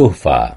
做法